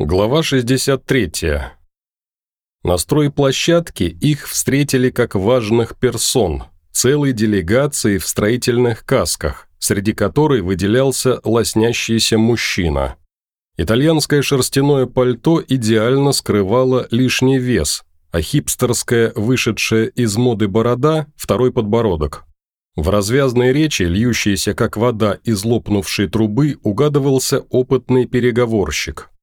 Глава 63. На стройплощадке их встретили как важных персон, целой делегацией в строительных касках, среди которой выделялся лоснящийся мужчина. Итальянское шерстяное пальто идеально скрывало лишний вес, а хипстерская, вышедшая из моды борода – второй подбородок. В развязной речи, льющейся как вода из лопнувшей трубы, угадывался опытный переговорщик –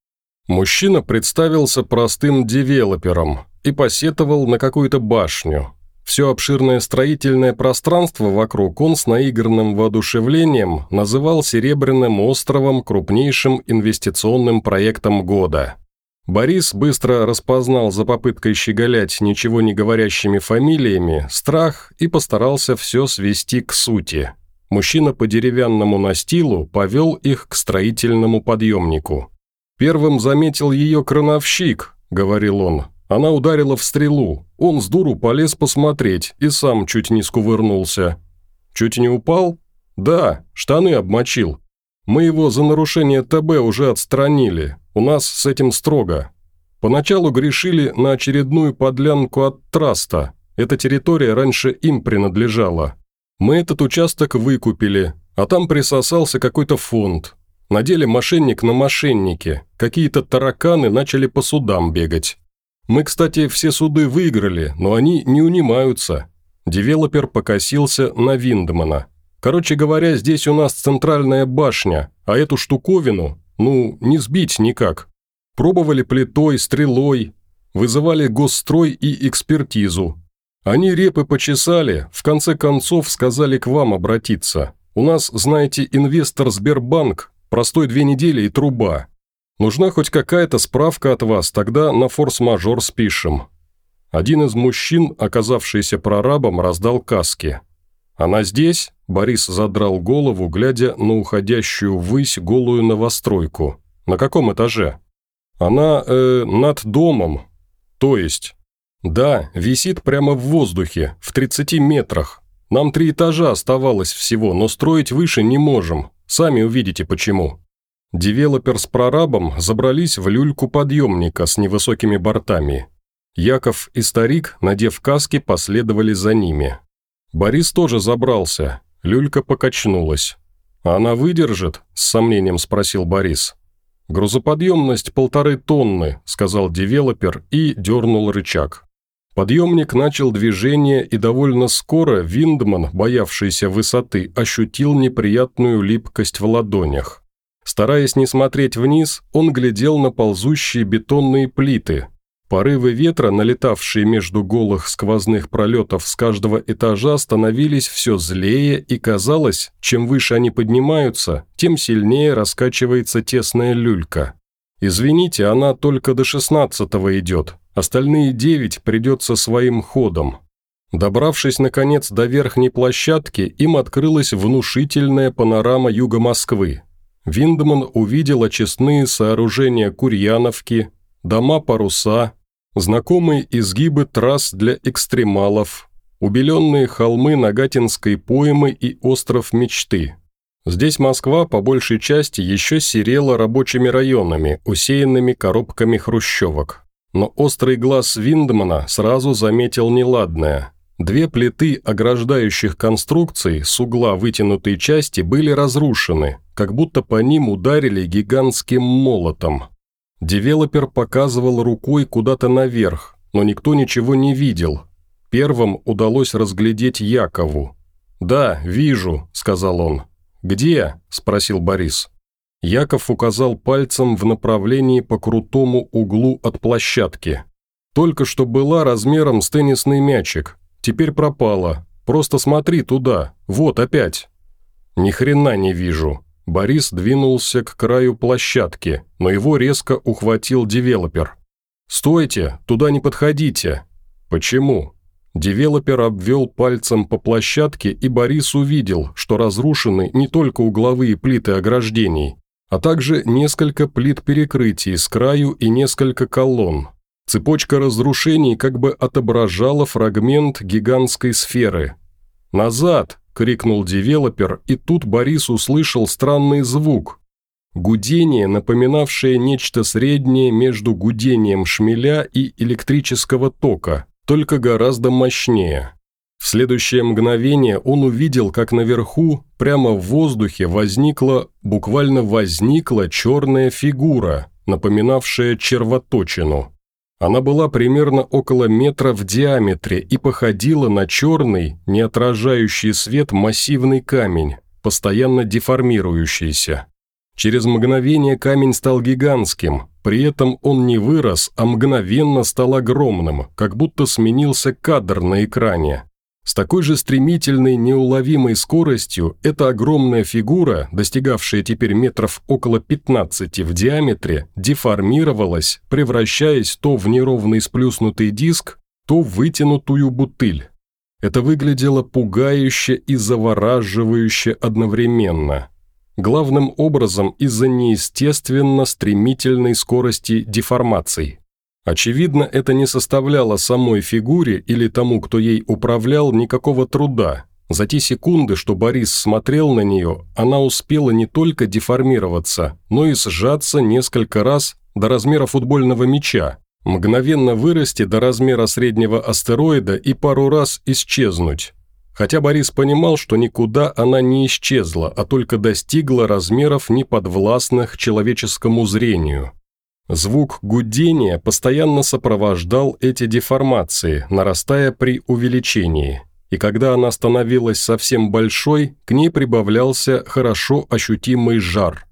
Мужчина представился простым девелопером и посетовал на какую-то башню. Все обширное строительное пространство вокруг он с наигранным воодушевлением называл «Серебряным островом» крупнейшим инвестиционным проектом года. Борис быстро распознал за попыткой щеголять ничего не говорящими фамилиями страх и постарался все свести к сути. Мужчина по деревянному настилу повел их к строительному подъемнику. «Первым заметил ее крановщик», — говорил он. Она ударила в стрелу. Он с дуру полез посмотреть и сам чуть не скувырнулся. «Чуть не упал?» «Да, штаны обмочил. Мы его за нарушение ТБ уже отстранили. У нас с этим строго. Поначалу грешили на очередную подлянку от траста. Эта территория раньше им принадлежала. Мы этот участок выкупили, а там присосался какой-то фонд. На деле мошенник на мошеннике, какие-то тараканы начали по судам бегать. Мы, кстати, все суды выиграли, но они не унимаются. Девелопер покосился на Виндмана. Короче говоря, здесь у нас центральная башня, а эту штуковину, ну, не сбить никак. Пробовали плитой, стрелой, вызывали госстрой и экспертизу. Они репы почесали, в конце концов сказали к вам обратиться. У нас, знаете, инвестор Сбербанк Простой две недели и труба. Нужна хоть какая-то справка от вас, тогда на форс-мажор спишем». Один из мужчин, оказавшийся прорабом, раздал каски. «Она здесь?» – Борис задрал голову, глядя на уходящую ввысь голую новостройку. «На каком этаже?» «Она, э, над домом. То есть?» «Да, висит прямо в воздухе, в 30 метрах. Нам три этажа оставалось всего, но строить выше не можем. Сами увидите почему. Девелопер с прорабом забрались в люльку подъемника с невысокими бортами. Яков и старик, надев каски, последовали за ними. Борис тоже забрался, люлька покачнулась. «Она выдержит?» – с сомнением спросил Борис. «Грузоподъемность полторы тонны», – сказал девелопер и дернул рычаг. Подъемник начал движение, и довольно скоро Виндман, боявшийся высоты, ощутил неприятную липкость в ладонях. Стараясь не смотреть вниз, он глядел на ползущие бетонные плиты. Порывы ветра, налетавшие между голых сквозных пролетов с каждого этажа, становились все злее, и казалось, чем выше они поднимаются, тем сильнее раскачивается тесная люлька. «Извините, она только до шестнадцатого идет», Остальные девять придется своим ходом. Добравшись, наконец, до верхней площадки, им открылась внушительная панорама юга Москвы. Виндман увидел очистные сооружения Курьяновки, дома-паруса, знакомые изгибы трасс для экстремалов, убеленные холмы Нагатинской поймы и остров мечты. Здесь Москва по большей части еще серела рабочими районами, усеянными коробками хрущевок но острый глаз Виндмана сразу заметил неладное. Две плиты ограждающих конструкций с угла вытянутой части были разрушены, как будто по ним ударили гигантским молотом. Девелопер показывал рукой куда-то наверх, но никто ничего не видел. Первым удалось разглядеть Якову. «Да, вижу», – сказал он. «Где?» – спросил Борис. Яков указал пальцем в направлении по крутому углу от площадки. «Только что была размером с теннисный мячик. Теперь пропала. Просто смотри туда. Вот опять». «Ни хрена не вижу». Борис двинулся к краю площадки, но его резко ухватил девелопер. «Стойте, туда не подходите». «Почему?» Девелопер обвел пальцем по площадке, и Борис увидел, что разрушены не только угловые плиты ограждений, а также несколько плит перекрытий с краю и несколько колонн. Цепочка разрушений как бы отображала фрагмент гигантской сферы. «Назад!» – крикнул девелопер, и тут Борис услышал странный звук. Гудение, напоминавшее нечто среднее между гудением шмеля и электрического тока, только гораздо мощнее. В следующее мгновение он увидел, как наверху, прямо в воздухе, возникла, буквально возникла черная фигура, напоминавшая червоточину. Она была примерно около метра в диаметре и походила на черный, не отражающий свет массивный камень, постоянно деформирующийся. Через мгновение камень стал гигантским, при этом он не вырос, а мгновенно стал огромным, как будто сменился кадр на экране. С такой же стремительной, неуловимой скоростью эта огромная фигура, достигавшая теперь метров около 15 в диаметре, деформировалась, превращаясь то в неровный сплюснутый диск, то в вытянутую бутыль. Это выглядело пугающе и завораживающе одновременно. Главным образом из-за неестественно стремительной скорости деформаций. Очевидно, это не составляло самой фигуре или тому, кто ей управлял, никакого труда. За те секунды, что Борис смотрел на нее, она успела не только деформироваться, но и сжаться несколько раз до размера футбольного мяча, мгновенно вырасти до размера среднего астероида и пару раз исчезнуть. Хотя Борис понимал, что никуда она не исчезла, а только достигла размеров неподвластных человеческому зрению. Звук гудения постоянно сопровождал эти деформации, нарастая при увеличении. И когда она становилась совсем большой, к ней прибавлялся хорошо ощутимый жар.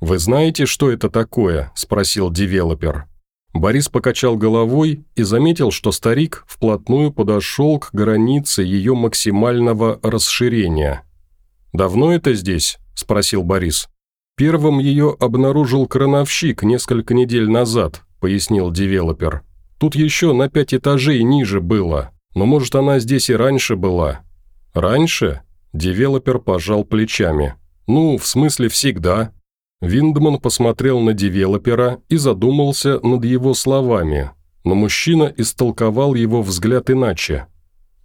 «Вы знаете, что это такое?» – спросил девелопер. Борис покачал головой и заметил, что старик вплотную подошел к границе ее максимального расширения. «Давно это здесь?» – спросил Борис. «Первым ее обнаружил крановщик несколько недель назад», – пояснил девелопер. «Тут еще на пять этажей ниже было, но может она здесь и раньше была». «Раньше?» – девелопер пожал плечами. «Ну, в смысле всегда». Виндман посмотрел на девелопера и задумался над его словами, но мужчина истолковал его взгляд иначе.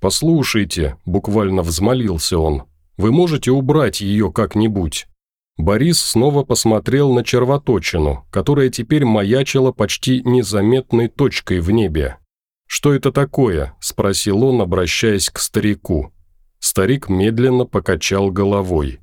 «Послушайте», – буквально взмолился он, – «вы можете убрать ее как-нибудь?» Борис снова посмотрел на червоточину, которая теперь маячила почти незаметной точкой в небе. «Что это такое?» – спросил он, обращаясь к старику. Старик медленно покачал головой.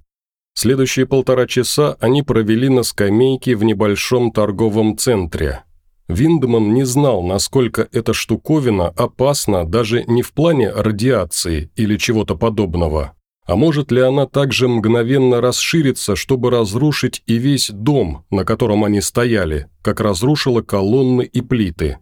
Следующие полтора часа они провели на скамейке в небольшом торговом центре. Виндман не знал, насколько эта штуковина опасна даже не в плане радиации или чего-то подобного, а может ли она также мгновенно расшириться, чтобы разрушить и весь дом, на котором они стояли, как разрушила колонны и плиты?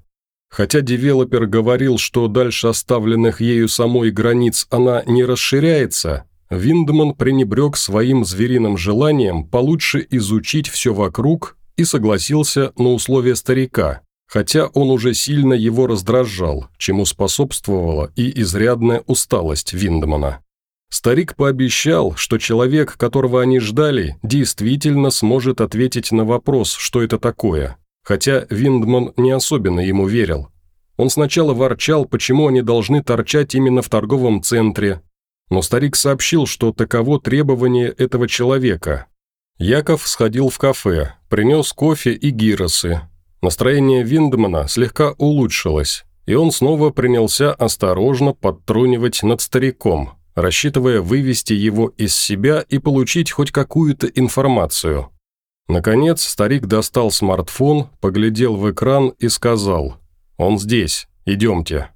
Хотя девелопер говорил, что дальше оставленных ею самой границ она не расширяется, Виндман пренебрег своим звериным желанием получше изучить все вокруг и согласился на условия старика, хотя он уже сильно его раздражал, чему способствовала и изрядная усталость Виндмана. Старик пообещал, что человек, которого они ждали, действительно сможет ответить на вопрос, что это такое, хотя Виндман не особенно ему верил. Он сначала ворчал, почему они должны торчать именно в торговом центре, но старик сообщил, что таково требование этого человека. Яков сходил в кафе, принес кофе и гиросы. Настроение Виндмана слегка улучшилось, и он снова принялся осторожно подтрунивать над стариком – рассчитывая вывести его из себя и получить хоть какую-то информацию. Наконец, старик достал смартфон, поглядел в экран и сказал «Он здесь, идемте».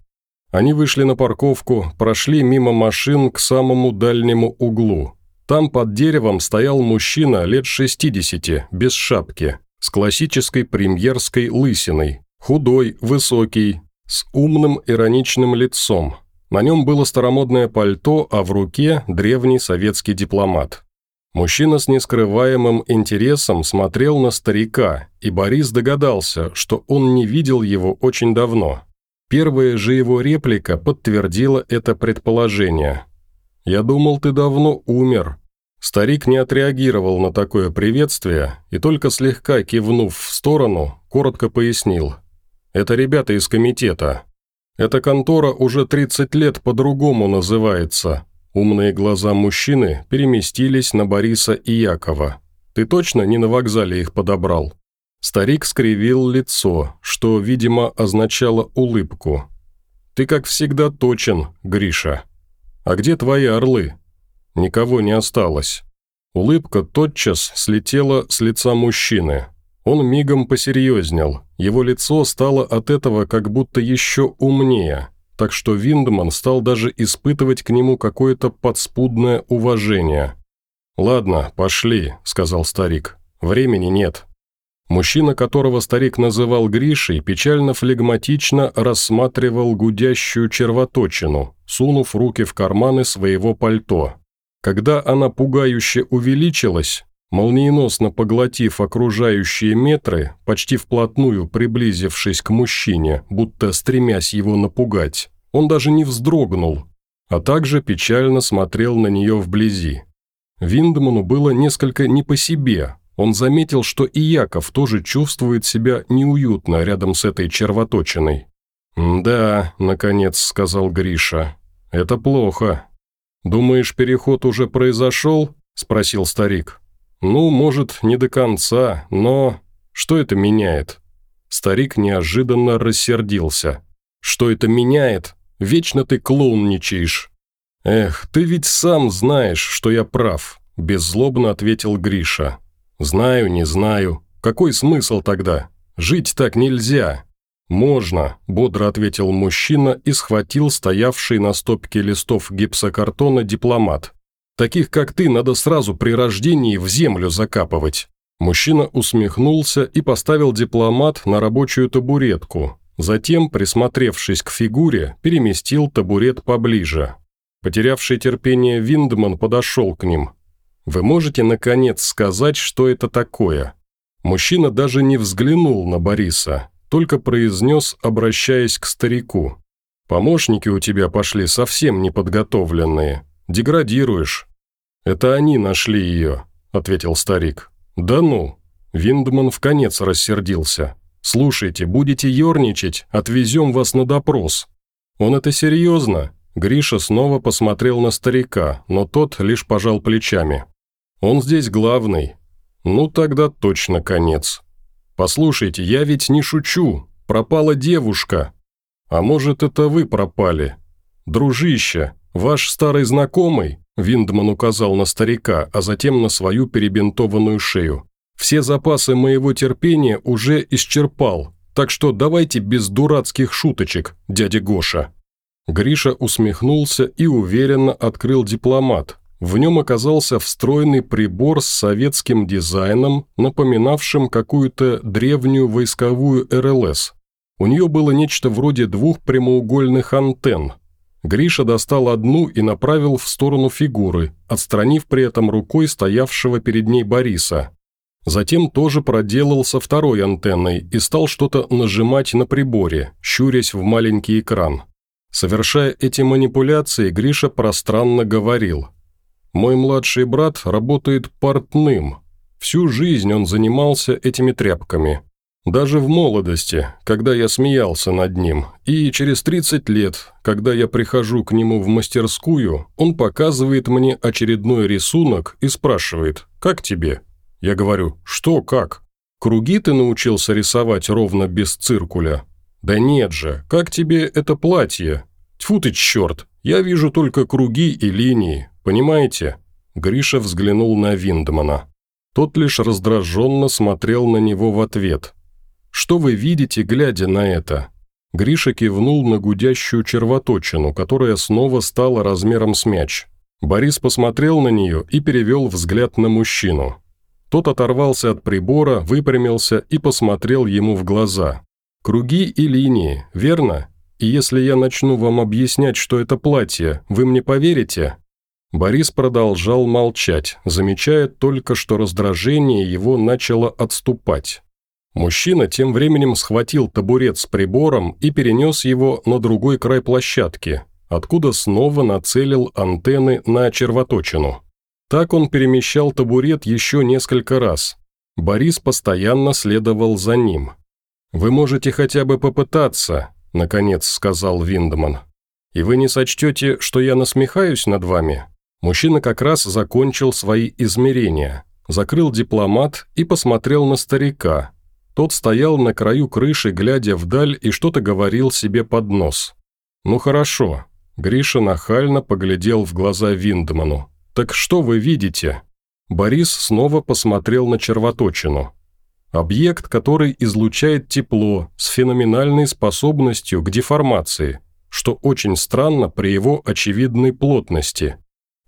Они вышли на парковку, прошли мимо машин к самому дальнему углу. Там под деревом стоял мужчина лет 60, без шапки, с классической премьерской лысиной, худой, высокий, с умным ироничным лицом, на нем было старомодное пальто, а в руке древний советский дипломат. Мужчина с нескрываемым интересом смотрел на старика, и Борис догадался, что он не видел его очень давно. Первая же его реплика подтвердила это предположение. «Я думал, ты давно умер». Старик не отреагировал на такое приветствие и только слегка кивнув в сторону, коротко пояснил. «Это ребята из комитета. Эта контора уже 30 лет по-другому называется. Умные глаза мужчины переместились на Бориса и Якова. Ты точно не на вокзале их подобрал?» Старик скривил лицо, что, видимо, означало улыбку. «Ты, как всегда, точен, Гриша. А где твои орлы?» Никого не осталось. Улыбка тотчас слетела с лица мужчины. Он мигом посерьезнел. Его лицо стало от этого как будто еще умнее, так что Виндман стал даже испытывать к нему какое-то подспудное уважение. «Ладно, пошли», – сказал старик. «Времени нет». Мужчина, которого старик называл Гришей, печально-флегматично рассматривал гудящую червоточину, сунув руки в карманы своего пальто. Когда она пугающе увеличилась, молниеносно поглотив окружающие метры, почти вплотную приблизившись к мужчине, будто стремясь его напугать, он даже не вздрогнул, а также печально смотрел на нее вблизи. Виндману было несколько не по себе. Он заметил, что и Яков тоже чувствует себя неуютно рядом с этой червоточиной. «Да», — наконец сказал Гриша, — «это плохо. «Думаешь, переход уже произошел?» – спросил старик. «Ну, может, не до конца, но... Что это меняет?» Старик неожиданно рассердился. «Что это меняет? Вечно ты клоунничаешь». «Эх, ты ведь сам знаешь, что я прав», – беззлобно ответил Гриша. «Знаю, не знаю. Какой смысл тогда? Жить так нельзя. «Можно», – бодро ответил мужчина и схватил стоявший на стопке листов гипсокартона дипломат. «Таких, как ты, надо сразу при рождении в землю закапывать». Мужчина усмехнулся и поставил дипломат на рабочую табуретку. Затем, присмотревшись к фигуре, переместил табурет поближе. Потерявший терпение Виндман подошел к ним. «Вы можете, наконец, сказать, что это такое?» Мужчина даже не взглянул на Бориса, только произнес, обращаясь к старику. «Помощники у тебя пошли совсем неподготовленные. Деградируешь». «Это они нашли ее», – ответил старик. «Да ну». Виндман в конец рассердился. «Слушайте, будете ерничать, отвезем вас на допрос». «Он это серьезно?» Гриша снова посмотрел на старика, но тот лишь пожал плечами. «Он здесь главный». «Ну, тогда точно конец». «Послушайте, я ведь не шучу. Пропала девушка. А может, это вы пропали? Дружище, ваш старый знакомый?» Виндман указал на старика, а затем на свою перебинтованную шею. «Все запасы моего терпения уже исчерпал, так что давайте без дурацких шуточек, дядя Гоша». Гриша усмехнулся и уверенно открыл дипломат, в нем оказался встроенный прибор с советским дизайном, напоминавшим какую-то древнюю войсковую РЛС. У нее было нечто вроде двух прямоугольных антенн. Гриша достал одну и направил в сторону фигуры, отстранив при этом рукой стоявшего перед ней Бориса. Затем тоже проделал со второй антенной и стал что-то нажимать на приборе, щурясь в маленький экран. Совершая эти манипуляции, Гриша пространно говорил – мой младший брат работает портным. Всю жизнь он занимался этими тряпками. Даже в молодости, когда я смеялся над ним, и через 30 лет, когда я прихожу к нему в мастерскую, он показывает мне очередной рисунок и спрашивает «Как тебе?». Я говорю «Что, как?». «Круги ты научился рисовать ровно без циркуля?» «Да нет же, как тебе это платье?» «Тьфу ты, черт, я вижу только круги и линии, Понимаете?» Гриша взглянул на Виндмана. Тот лишь раздраженно смотрел на него в ответ. «Что вы видите, глядя на это?» Гриша кивнул на гудящую червоточину, которая снова стала размером с мяч. Борис посмотрел на нее и перевел взгляд на мужчину. Тот оторвался от прибора, выпрямился и посмотрел ему в глаза. «Круги и линии, верно? И если я начну вам объяснять, что это платье, вы мне поверите?» Борис продолжал молчать, замечая только, что раздражение его начало отступать. Мужчина тем временем схватил табурет с прибором и перенес его на другой край площадки, откуда снова нацелил антенны на червоточину. Так он перемещал табурет еще несколько раз. Борис постоянно следовал за ним. «Вы можете хотя бы попытаться», – наконец сказал Виндман. «И вы не сочтете, что я насмехаюсь над вами?» Мужчина как раз закончил свои измерения. закрыл дипломат и посмотрел на старика. Тот стоял на краю крыши, глядя вдаль, и что-то говорил себе под нос. «Ну хорошо». Гриша нахально поглядел в глаза Виндману. «Так что вы видите?» Борис снова посмотрел на червоточину. Объект, который излучает тепло с феноменальной способностью к деформации, что очень странно при его очевидной плотности.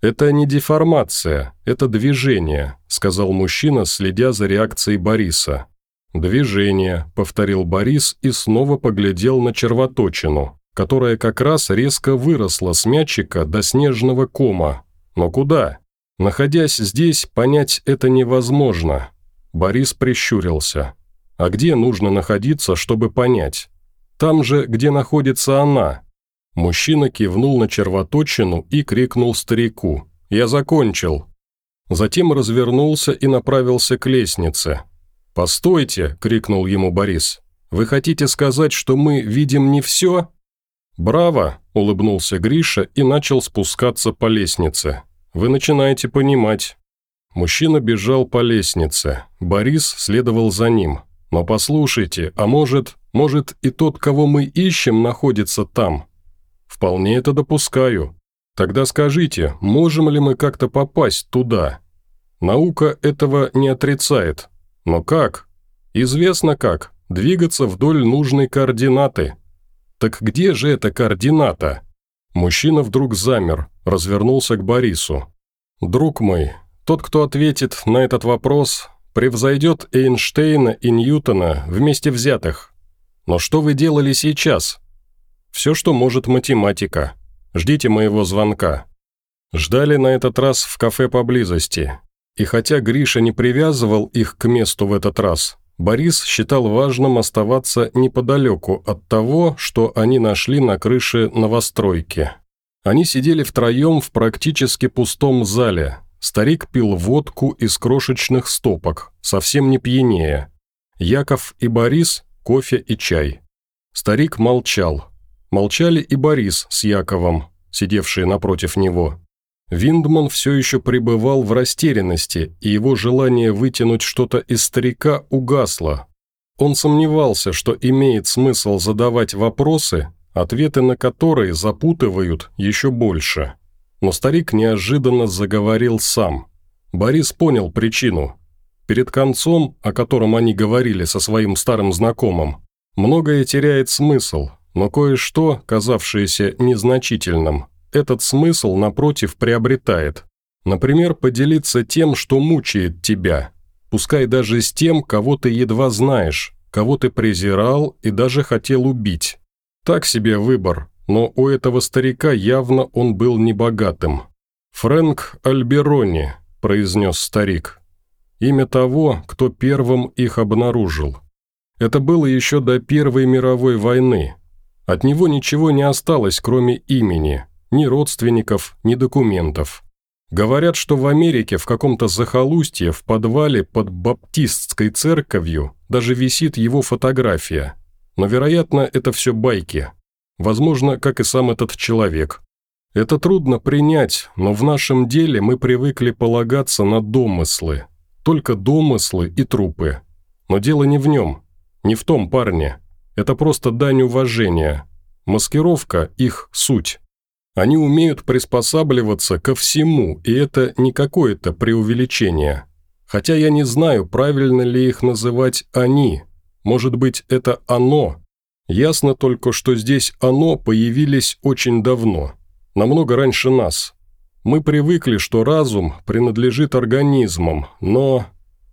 «Это не деформация, это движение», – сказал мужчина, следя за реакцией Бориса. «Движение», – повторил Борис и снова поглядел на червоточину, которая как раз резко выросла с мячика до снежного кома. Но куда? Находясь здесь, понять это невозможно. Борис прищурился. А где нужно находиться, чтобы понять? Там же, где находится она, Мужчина кивнул на червоточину и крикнул старику. «Я закончил». Затем развернулся и направился к лестнице. «Постойте!» – крикнул ему Борис. «Вы хотите сказать, что мы видим не все?» «Браво!» – улыбнулся Гриша и начал спускаться по лестнице. «Вы начинаете понимать». Мужчина бежал по лестнице. Борис следовал за ним. «Но послушайте, а может, может и тот, кого мы ищем, находится там?» «Вполне это допускаю. Тогда скажите, можем ли мы как-то попасть туда?» «Наука этого не отрицает. Но как?» «Известно как. Двигаться вдоль нужной координаты». «Так где же эта координата?» Мужчина вдруг замер, развернулся к Борису. «Друг мой, тот, кто ответит на этот вопрос, превзойдет Эйнштейна и Ньютона вместе взятых. Но что вы делали сейчас?» Все, что может математика. Ждите моего звонка». Ждали на этот раз в кафе поблизости. И хотя Гриша не привязывал их к месту в этот раз, Борис считал важным оставаться неподалеку от того, что они нашли на крыше новостройки. Они сидели втроем в практически пустом зале. Старик пил водку из крошечных стопок, совсем не пьянее. Яков и Борис – кофе и чай. Старик молчал, Молчали и Борис с Яковом, сидевшие напротив него. Виндман все еще пребывал в растерянности, и его желание вытянуть что-то из старика угасло. Он сомневался, что имеет смысл задавать вопросы, ответы на которые запутывают еще больше. Но старик неожиданно заговорил сам. Борис понял причину. Перед концом, о котором они говорили со своим старым знакомым, многое теряет смысл, но кое-что, казавшееся незначительным, этот смысл, напротив, приобретает. Например, поделиться тем, что мучает тебя, пускай даже с тем, кого ты едва знаешь, кого ты презирал и даже хотел убить. Так себе выбор, но у этого старика явно он был небогатым. «Фрэнк Альберони», – произнес старик. Имя того, кто первым их обнаружил. Это было еще до Первой мировой войны, от него ничего не осталось, кроме имени, ни родственников, ни документов. Говорят, что в Америке в каком-то захолустье в подвале под баптистской церковью даже висит его фотография. Но, вероятно, это все байки. Возможно, как и сам этот человек. Это трудно принять, но в нашем деле мы привыкли полагаться на домыслы. Только домыслы и трупы. Но дело не в нем, не в том парне. Это просто дань уважения. Маскировка – их суть. Они умеют приспосабливаться ко всему, и это не какое-то преувеличение. Хотя я не знаю, правильно ли их называть «они». Может быть, это «оно». Ясно только, что здесь «оно» появились очень давно, намного раньше нас. Мы привыкли, что разум принадлежит организмам, но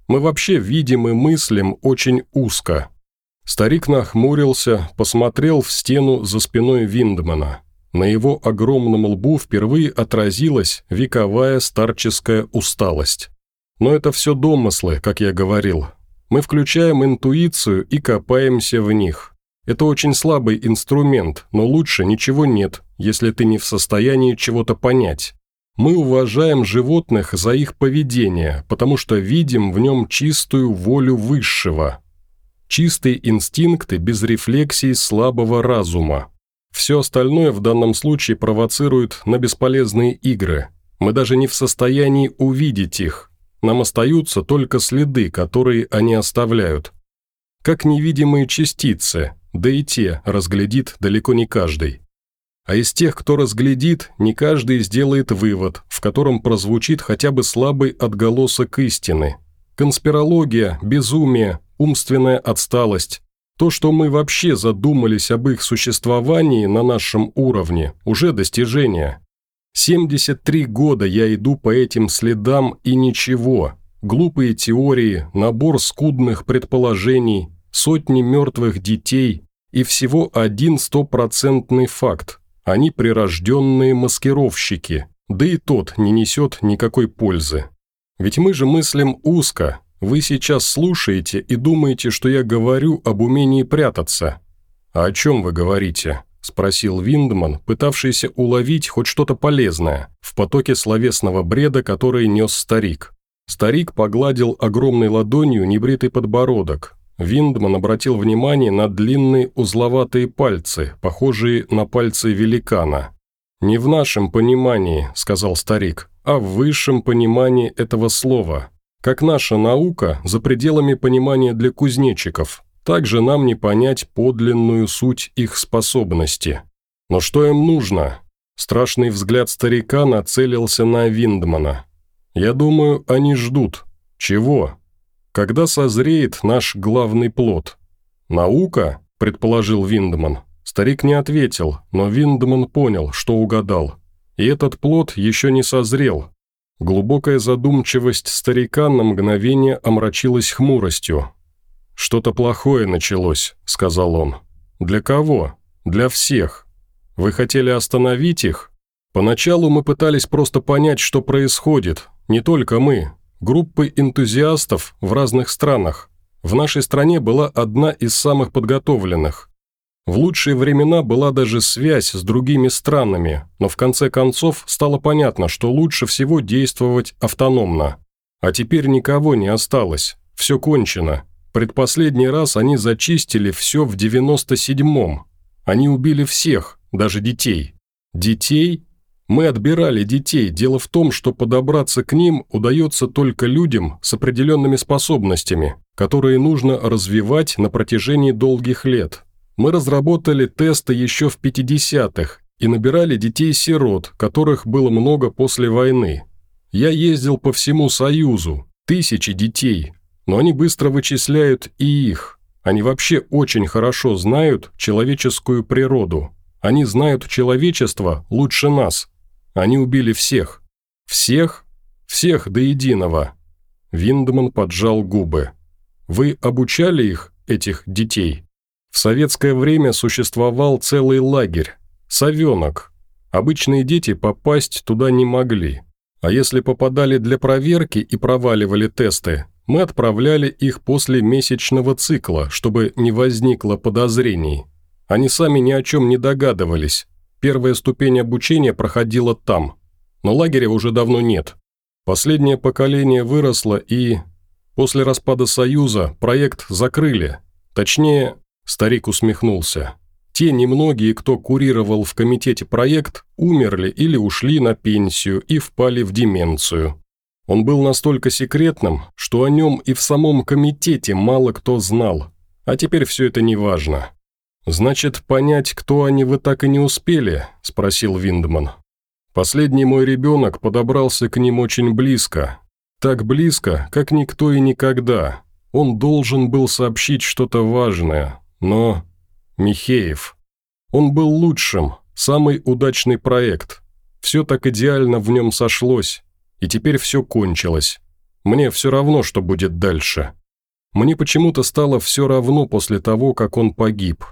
мы вообще видим и мыслим очень узко – Старик нахмурился, посмотрел в стену за спиной Виндмана. На его огромном лбу впервые отразилась вековая старческая усталость. Но это все домыслы, как я говорил. Мы включаем интуицию и копаемся в них. Это очень слабый инструмент, но лучше ничего нет, если ты не в состоянии чего-то понять. Мы уважаем животных за их поведение, потому что видим в нем чистую волю высшего, Чистые инстинкты без рефлексии слабого разума. Все остальное в данном случае провоцирует на бесполезные игры. Мы даже не в состоянии увидеть их. нам остаются только следы, которые они оставляют. Как невидимые частицы, да и те разглядит далеко не каждый. А из тех, кто разглядит, не каждый сделает вывод, в котором прозвучит хотя бы слабый отголосок истины. Конспирология, безумие, умственная отсталость. То, что мы вообще задумались об их существовании на нашем уровне, уже достижение. 73 года я иду по этим следам и ничего. Глупые теории, набор скудных предположений, сотни мертвых детей и всего один стопроцентный факт – они прирожденные маскировщики, да и тот не несет никакой пользы. Ведь мы же мыслим узко. Вы сейчас слушаете и думаете, что я говорю об умении прятаться. А о чем вы говорите? спросил Виндман, пытавшийся уловить хоть что-то полезное в потоке словесного бреда, который нес старик. Старик погладил огромной ладонью небритый подбородок, Виндман обратил внимание на длинные узловатые пальцы, похожие на пальцы великана. «Не в нашем понимании», – сказал старик, – «а в высшем понимании этого слова. Как наша наука за пределами понимания для кузнечиков, так же нам не понять подлинную суть их способности. Но что им нужно?» Страшный взгляд старика нацелился на Виндмана. «Я думаю, они ждут. Чего?» Когда созреет наш главный плод? Наука, предположил Виндман. Старик не ответил, но Виндман понял, что угадал. И этот плод еще не созрел. Глубокая задумчивость старика на мгновение омрачилась хмуростью. «Что-то плохое началось», — сказал он. «Для кого? Для всех. Вы хотели остановить их? Поначалу мы пытались просто понять, что происходит. Не только мы, группы энтузиастов в разных странах. В нашей стране была одна из самых подготовленных. В лучшие времена была даже связь с другими странами, но в конце концов стало понятно, что лучше всего действовать автономно. А теперь никого не осталось, все кончено. Предпоследний раз они зачистили все в 97-м. Они убили всех, даже детей. Детей мы отбирали детей, дело в том, что подобраться к ним удается только людям с определенными способностями, которые нужно развивать на протяжении долгих лет. Мы разработали тесты еще в 50-х и набирали детей-сирот, которых было много после войны. Я ездил по всему Союзу, тысячи детей, но они быстро вычисляют и их. Они вообще очень хорошо знают человеческую природу. Они знают человечество лучше нас – они убили всех. Всех? Всех до единого. Виндман поджал губы. Вы обучали их, этих детей? В советское время существовал целый лагерь. Совенок. Обычные дети попасть туда не могли. А если попадали для проверки и проваливали тесты, мы отправляли их после месячного цикла, чтобы не возникло подозрений. Они сами ни о чем не догадывались, Первая ступень обучения проходила там, но лагеря уже давно нет. Последнее поколение выросло и... После распада Союза проект закрыли. Точнее, старик усмехнулся. Те немногие, кто курировал в комитете проект, умерли или ушли на пенсию и впали в деменцию. Он был настолько секретным, что о нем и в самом комитете мало кто знал. А теперь все это не важно. «Значит, понять, кто они, вы так и не успели?» – спросил Виндман. «Последний мой ребенок подобрался к ним очень близко. Так близко, как никто и никогда. Он должен был сообщить что-то важное, но... Михеев. Он был лучшим, самый удачный проект. Все так идеально в нем сошлось, и теперь все кончилось. Мне все равно, что будет дальше. Мне почему-то стало все равно после того, как он погиб»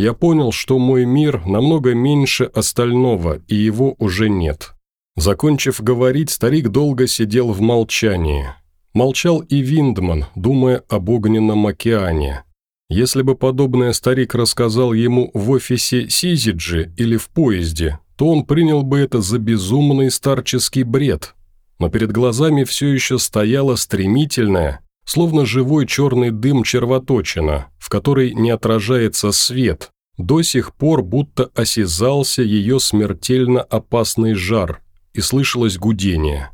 я понял, что мой мир намного меньше остального, и его уже нет. Закончив говорить, старик долго сидел в молчании. Молчал и Виндман, думая об огненном океане. Если бы подобное старик рассказал ему в офисе Сизиджи или в поезде, то он принял бы это за безумный старческий бред. Но перед глазами все еще стояла стремительная, словно живой черный дым червоточина, в которой не отражается свет. До сих пор будто осязался ее смертельно опасный жар, и слышалось гудение.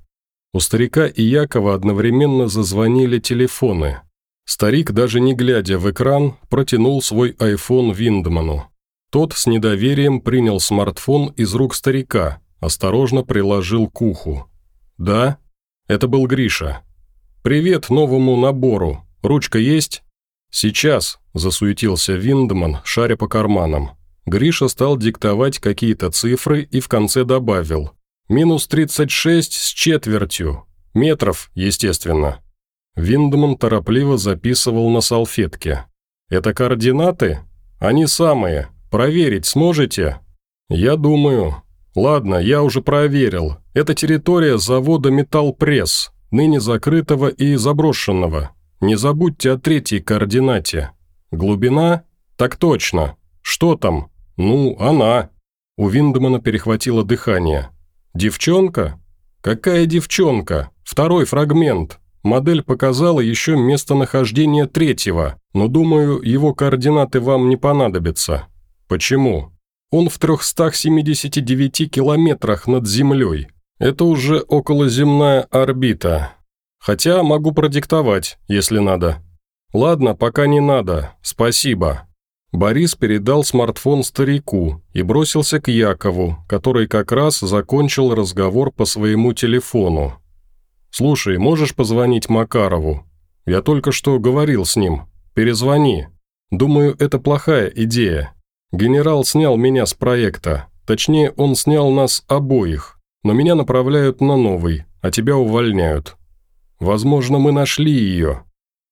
У старика и Якова одновременно зазвонили телефоны. Старик, даже не глядя в экран, протянул свой айфон Виндману. Тот с недоверием принял смартфон из рук старика, осторожно приложил к уху. «Да?» Это был Гриша. «Привет новому набору. Ручка есть?» «Сейчас», – засуетился Виндман, шаря по карманам. Гриша стал диктовать какие-то цифры и в конце добавил. «Минус 36 с четвертью. Метров, естественно». Виндман торопливо записывал на салфетке. «Это координаты? Они самые. Проверить сможете?» «Я думаю. Ладно, я уже проверил. Это территория завода «Металлпресс», ныне закрытого и заброшенного. Не забудьте о третьей координате. Глубина? Так точно. Что там? Ну, она. У Виндемана перехватило дыхание. Девчонка? Какая девчонка? Второй фрагмент. Модель показала еще местонахождение третьего, но, думаю, его координаты вам не понадобятся. Почему? Он в 379 километрах над Землей. Это уже околоземная орбита. Хотя могу продиктовать, если надо. Ладно, пока не надо, спасибо. Борис передал смартфон старику и бросился к Якову, который как раз закончил разговор по своему телефону. «Слушай, можешь позвонить Макарову? Я только что говорил с ним. Перезвони. Думаю, это плохая идея. Генерал снял меня с проекта. Точнее, он снял нас обоих. Но меня направляют на новый, а тебя увольняют. Возможно, мы нашли ее».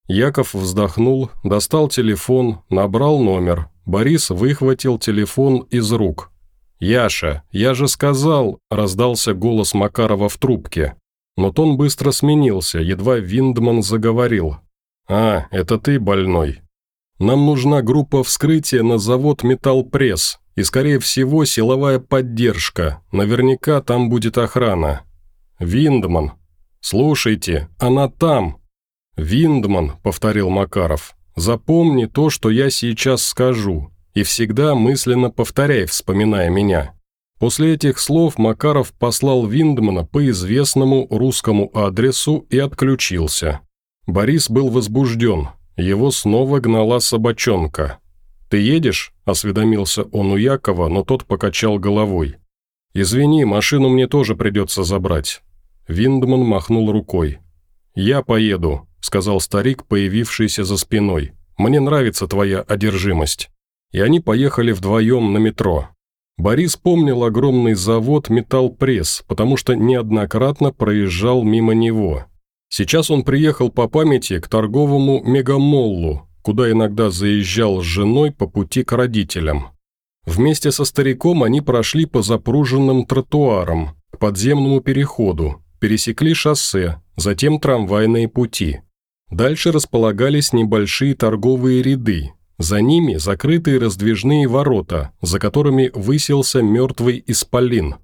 Яков вздохнул, достал телефон, набрал номер. Борис выхватил телефон из рук. «Яша, я же сказал», – раздался голос Макарова в трубке. Но тон быстро сменился, едва Виндман заговорил. «А, это ты больной. Нам нужна группа вскрытия на завод «Металлпресс», и, скорее всего, силовая поддержка. Наверняка там будет охрана. Виндман, «Слушайте, она там!» «Виндман», — повторил Макаров, — «запомни то, что я сейчас скажу, и всегда мысленно повторяй, вспоминая меня». После этих слов Макаров послал Виндмана по известному русскому адресу и отключился. Борис был возбужден, его снова гнала собачонка. «Ты едешь?» – осведомился он у Якова, но тот покачал головой. «Извини, машину мне тоже придется забрать. Виндман махнул рукой. «Я поеду», – сказал старик, появившийся за спиной. «Мне нравится твоя одержимость». И они поехали вдвоем на метро. Борис помнил огромный завод «Металлпресс», потому что неоднократно проезжал мимо него. Сейчас он приехал по памяти к торговому мегамоллу, куда иногда заезжал с женой по пути к родителям. Вместе со стариком они прошли по запруженным тротуарам, к подземному переходу, пересекли шоссе, затем трамвайные пути. Дальше располагались небольшие торговые ряды, за ними закрытые раздвижные ворота, за которыми высился мертвый исполин.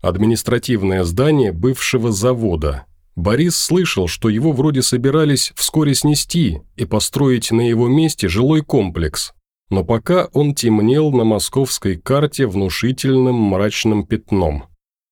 Административное здание бывшего завода. Борис слышал, что его вроде собирались вскоре снести и построить на его месте жилой комплекс. Но пока он темнел на московской карте внушительным мрачным пятном.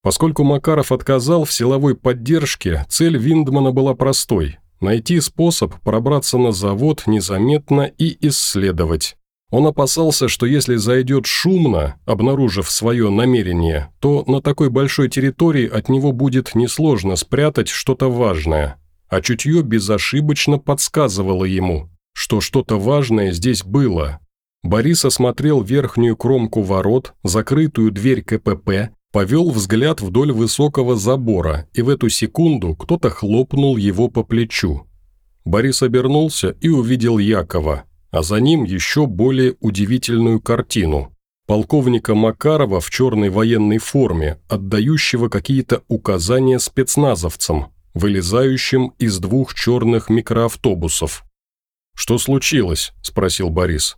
Поскольку Макаров отказал в силовой поддержке, цель Виндмана была простой – найти способ пробраться на завод незаметно и исследовать. Он опасался, что если зайдет шумно, обнаружив свое намерение, то на такой большой территории от него будет несложно спрятать что-то важное. А чутье безошибочно подсказывало ему, что что-то важное здесь было. Борис осмотрел верхнюю кромку ворот, закрытую дверь КПП Повел взгляд вдоль высокого забора, и в эту секунду кто-то хлопнул его по плечу. Борис обернулся и увидел Якова, а за ним еще более удивительную картину. Полковника Макарова в черной военной форме, отдающего какие-то указания спецназовцам, вылезающим из двух черных микроавтобусов. «Что случилось?» – спросил Борис.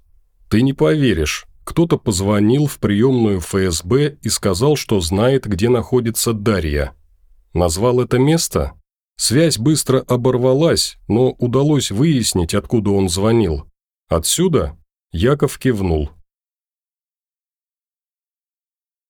«Ты не поверишь. Кто-то позвонил в приемную ФСБ и сказал, что знает, где находится Дарья. Назвал это место? Связь быстро оборвалась, но удалось выяснить, откуда он звонил. Отсюда? Яков кивнул.